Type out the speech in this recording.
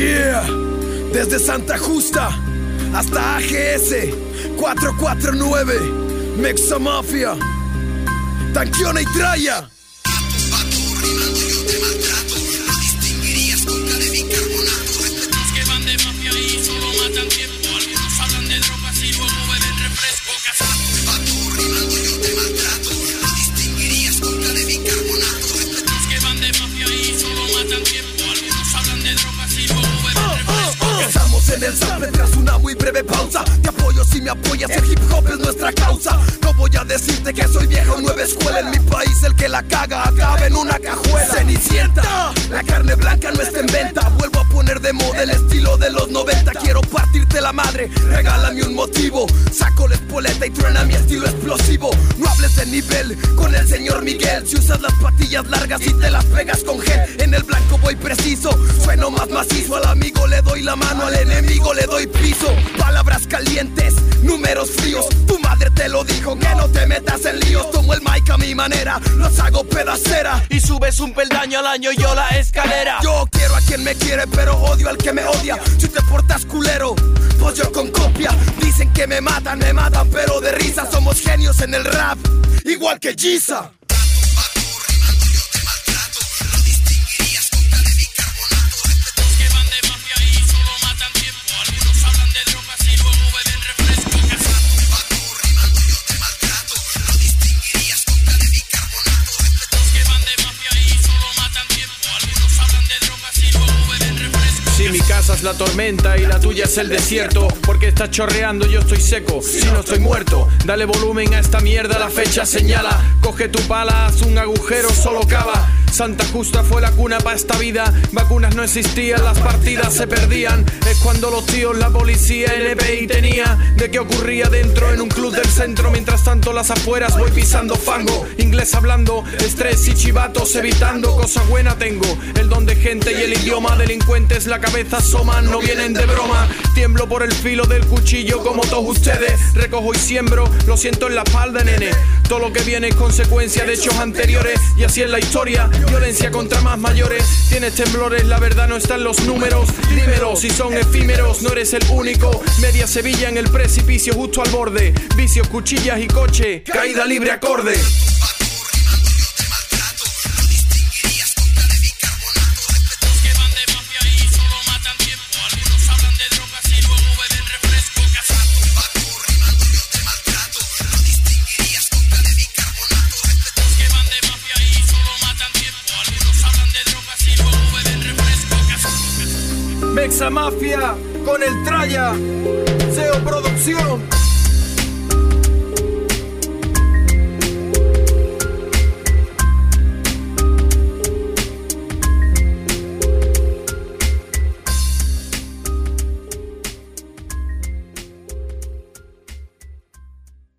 Yeah, desde Santa Justa hasta AGS 449, Mexa Mafia, Tanquiona y Traya. El sample tras una muy breve pausa. Te apoyo si me apoyas, el hip hop es nuestra causa. No voy a decirte que soy viejo, nueva escuela en mi país. El que la caga acaba en una cajuela. Cenicienta, la carne blanca no está en venta. De moda estilo de los 90. Quiero partirte la madre, regálame un motivo. Saco la espoleta y truena mi estilo explosivo. No hables de nivel con el señor Miguel. Si usas las patillas largas y te las pegas con gel, en el blanco voy preciso. Sueno más macizo, al amigo le doy la mano, al enemigo le doy piso. Palabras calientes, números fríos. Te lo dijo, que no te metas en líos. Tomo el mic a mi manera, los hago pedacera. Y subes un peldaño al año, yo la escalera. Yo quiero a quien me quiere, pero odio al que me odia. Si te portas culero, pues yo con copia. Dicen que me matan, me matan, pero de risa. Somos genios en el rap, igual que Giza. La tormenta y la tuya es el desierto, porque estás chorreando yo estoy seco, si no estoy muerto. Dale volumen a esta mierda, la fecha señala. Coge tu pala, haz un agujero, solo cava. Santa Justa fue la cuna para esta vida. Vacunas no existían, las partidas se perdían. Es cuando los tíos, la policía, NPI tenía de qué ocurría dentro en un club del centro. Mientras tanto, las afueras voy pisando fango. Inglés hablando, estrés y chivatos evitando. Cosa buena tengo, el don de gente y el idioma. Delincuentes, la cabeza asoman, no vienen de broma. Tiemblo por el filo del cuchillo como todos ustedes. Recojo y siembro, lo siento en la espalda, nene. Todo lo que viene es consecuencia de hechos anteriores. Y así es la historia, violencia contra más mayores. Tienes temblores, la verdad no está en los números. Dímelo, si son efímeros, no eres el único. Media Sevilla en el precipicio justo al borde. Vicios, cuchillas y coche, caída libre acorde. Mexa Mafia con el Traya. SEO Producción.